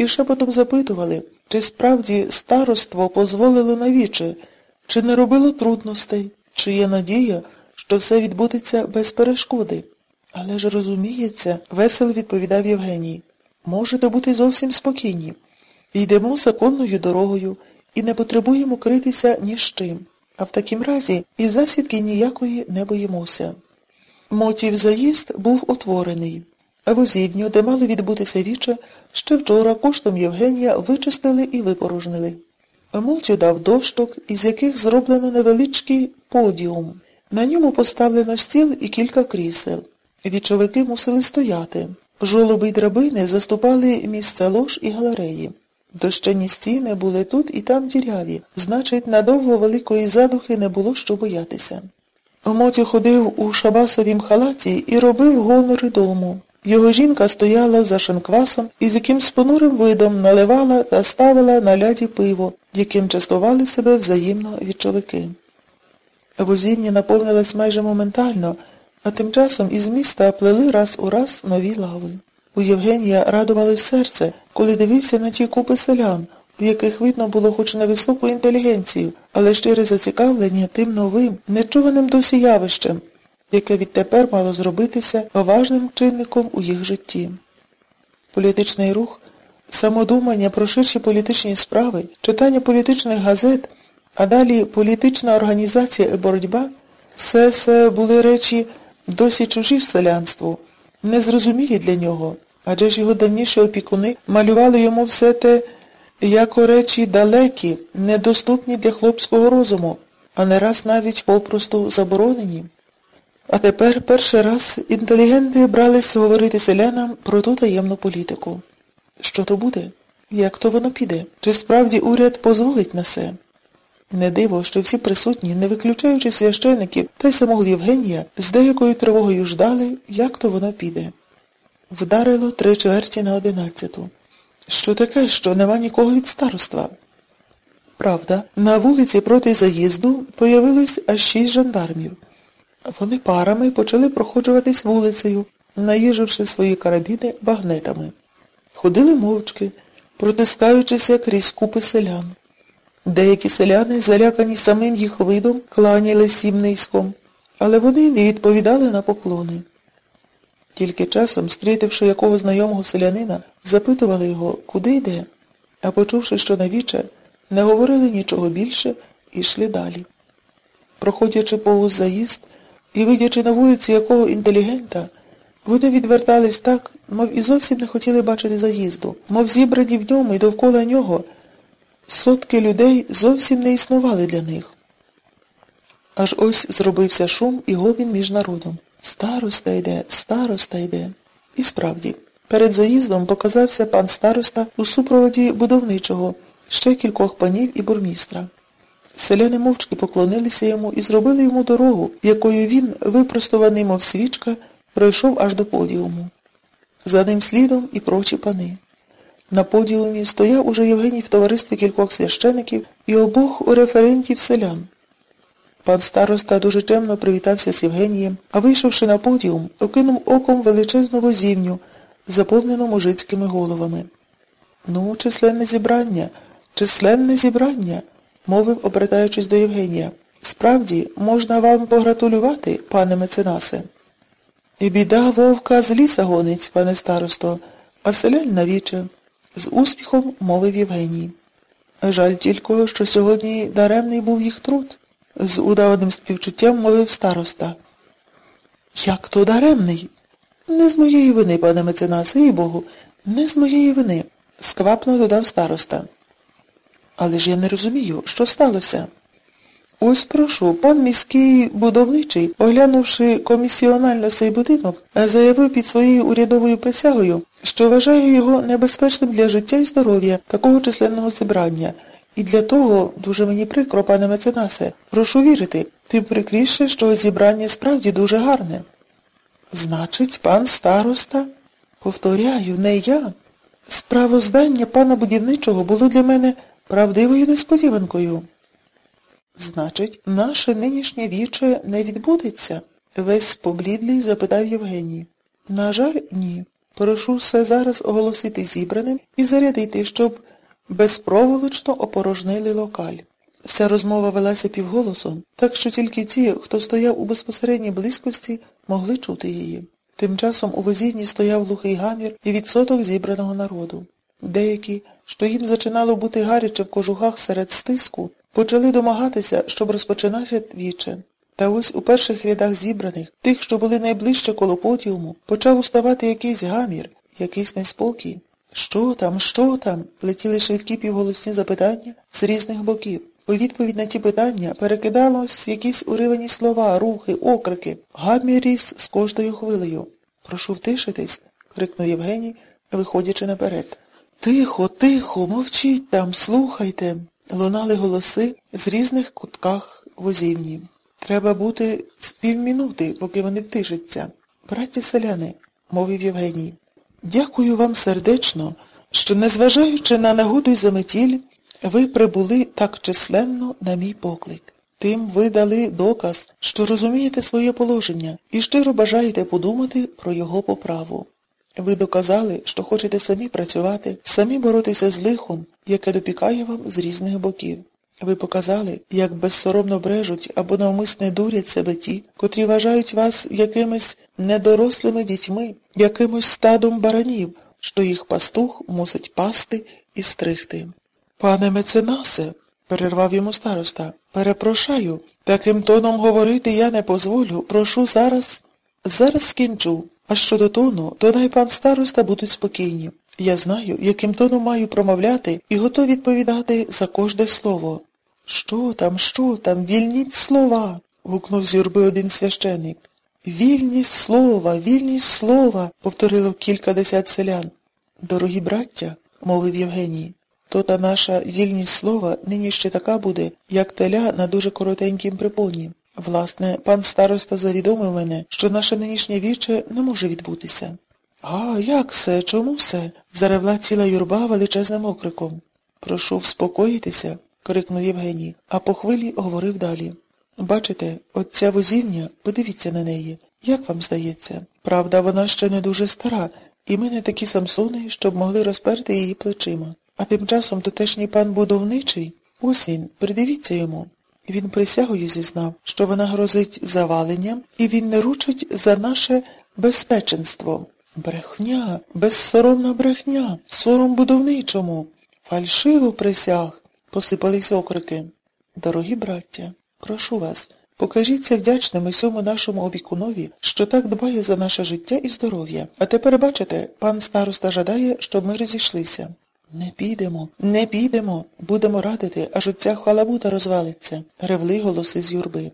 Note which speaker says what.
Speaker 1: і шепотом запитували, чи справді староство дозволило навіче, чи не робило трудностей, чи є надія, що все відбудеться без перешкоди. Але ж розуміється, весело відповідав Євгеній. Можете бути зовсім спокійні. Йдемо законною дорогою і не потребуємо критися ні з чим. А в такім разі і засідки ніякої не боїмося. Мотів заїзд був утворений. А возівню, де мало відбутися віче, ще вчора коштом Євгенія вичистили і випорожнили. Молчу дав дощок, із яких зроблено невеличкий подіум. На ньому поставлено стіл і кілька крісел. Вічовики мусили стояти. Жолоби й драбини заступали місце лож і галереї. Дощані стіни були тут і там діряві, значить, надовго великої задухи не було що боятися. Мотю ходив у шабасовім халаті і робив гонори дому. Його жінка стояла за шинквасом і з якимсь понурим видом наливала та ставила на ляді пиво, яким частували себе взаємно вічовики. Возіння наповнилось майже моментально, а тим часом із міста плели раз у раз нові лави. У Євгенія радувалось серце, коли дивився на ті купи селян, в яких видно було хоч невисоку інтелігенцію, але щире зацікавлення тим новим, нечуваним досі явищем, яке відтепер мало зробитися важним чинником у їх житті. Політичний рух, самодумання про ширші політичні справи, читання політичних газет, а далі політична організація і боротьба все це були речі досі чужі селянству, незрозумілі для нього, адже ж його давніші опікуни малювали йому все те, як речі далекі, недоступні для хлопського розуму, а не раз навіть попросту заборонені. А тепер перший раз інтелігенти бралися говорити селянам про ту таємну політику. Що то буде? Як то воно піде? Чи справді уряд дозволить на це? Не диво, що всі присутні, не виключаючи священиків та й самого Євгенія, з деякою тривогою ждали, як то воно піде. Вдарило три чверті на одинадцяту. Що таке, що нема нікого від староства? Правда, на вулиці проти заїзду появилось аж шість жандармів. Вони парами почали проходжуватись вулицею, наїживши свої карабіни багнетами. Ходили мовчки, протискаючися крізь купи селян. Деякі селяни, залякані самим їх видом, кланялись їм низьком, але вони не відповідали на поклони. Тільки часом, стрітивши якого знайомого селянина, запитували його, куди йде, а почувши, що навіче, не говорили нічого більше і йшли далі. Проходячи повз заїзд і видячи на вулиці якого інтелігента, вони відвертались так, мов і зовсім не хотіли бачити заїзду, мов зібрані в ньому і довкола нього. Сотки людей зовсім не існували для них. Аж ось зробився шум і гомін між народом. Староста йде, староста йде. І справді, перед заїздом показався пан староста у супроводі будовничого, ще кількох панів і бурмістра. Селяни мовчки поклонилися йому і зробили йому дорогу, якою він, випростований, мов свічка, пройшов аж до подіуму. За ним слідом і прочі пани. На подіумі стояв уже Євгеній в товаристві кількох священиків і обох у референтів селян. Пан староста дуже чемно привітався з Євгенієм, а вийшовши на подіум, окинув оком величезну возівню, заповнену мужицькими головами. Ну, численне зібрання, численне зібрання, мовив, обертаючись до Євгенія. Справді, можна вам погратулювати, пане меценасе. Біда вовка з ліса гонить, пане старосто, а селянь навіче. З успіхом мовив Євгеній. Жаль тільки, що сьогодні даремний був їх труд, з удаваним співчуттям мовив староста. Як то даремний? Не з моєї вини, пане меценасе, і Богу, не з моєї вини, сквапно додав староста. Але ж я не розумію, що сталося. Ось прошу, пан міський будовничий, оглянувши комісіонально цей будинок, заявив під своєю урядовою присягою, що вважає його небезпечним для життя і здоров'я такого численного зібрання. І для того, дуже мені прикро, пане меценасе, прошу вірити, тим прикріше, що зібрання справді дуже гарне. Значить, пан староста? Повторяю, не я. Справоздання пана будівничого було для мене правдивою несподіванкою. Значить, наше нинішнє віче не відбудеться? Весь поблідлий запитав Євгеній. На жаль, ні. Прошу все зараз оголосити зібраним і зарядити, щоб безпроволочно опорожнили локаль. Ця розмова велася півголосом, так що тільки ті, хто стояв у безпосередній близькості, могли чути її. Тим часом у возівні стояв глухий гамір і відсоток зібраного народу. Деякі, що їм зачинало бути гаряче в кожухах серед стиску, почали домагатися, щоб розпочинати віче. Та ось у перших рядах зібраних, тих, що були найближче коло подіуму, почав уставати якийсь гамір, якийсь неспокій. Що там, що там? летіли швидкі півголосні запитання з різних боків. У відповідь на ті питання перекидалось якісь уривані слова, рухи, окрики. Гамір ріс з кожною хвилею. Прошу втишитись, крикнув Євгеній, виходячи наперед. Тихо, тихо, мовчіть там, слухайте. Лунали голоси з різних кутках возівні. Треба бути з півмінути, поки вони втишаться. Браті селяни, мовив Євгеній, дякую вам сердечно, що, незважаючи на нагоду й заметіль, ви прибули так численно на мій поклик. Тим ви дали доказ, що розумієте своє положення і щиро бажаєте подумати про його поправу. Ви доказали, що хочете самі працювати, самі боротися з лихом, яке допікає вам з різних боків. Ви показали, як безсоромно брежуть або навмисне дурять себе ті, котрі вважають вас якимись недорослими дітьми, якимось стадом баранів, що їх пастух мусить пасти і стригти. Пане меценасе, перервав йому староста, перепрошаю, таким тоном говорити я не позволю, прошу зараз. Зараз скінчу. А щодо тону, то най пан староста будуть спокійні. Я знаю, яким тоном маю промовляти і готов відповідати за кожне слово. Що там, що там, вільніть слова. гукнув з юрби один священик. Вільність слова, вільність слова, повторило кількадесят селян. Дорогі браття, мовив Євгеній, то та наша вільність слова нині ще така буде, як теля на дуже коротенькім припоні. Власне, пан староста завідомив мене, що наше нинішнє віче не може відбутися. А як се? Чому се? заревла ціла юрба величезним окриком. Прошу вспокоїтися, крикнув Євгеній, а по хвилі говорив далі. Бачите, от ця возівня, подивіться на неї. Як вам здається? Правда, вона ще не дуже стара, і ми не такі самсони, щоб могли розперти її плечима. А тим часом тутешній пан будовничий, ось він, придивіться йому. Він присягою зізнав, що вона грозить заваленням, і він не ручить за наше безпеченство. Брехня, безсоромна брехня, сором будовничому. Фальшиво присяг, посипались окрики. Дорогі браття, прошу вас, покажіться вдячними сьому нашому опікунові, що так дбає за наше життя і здоров'я. А тепер, бачите, пан староста жадає, щоб ми розійшлися. Не підемо, не підемо, будемо радити, аж оця халабута розвалиться, ревли голоси з юрби.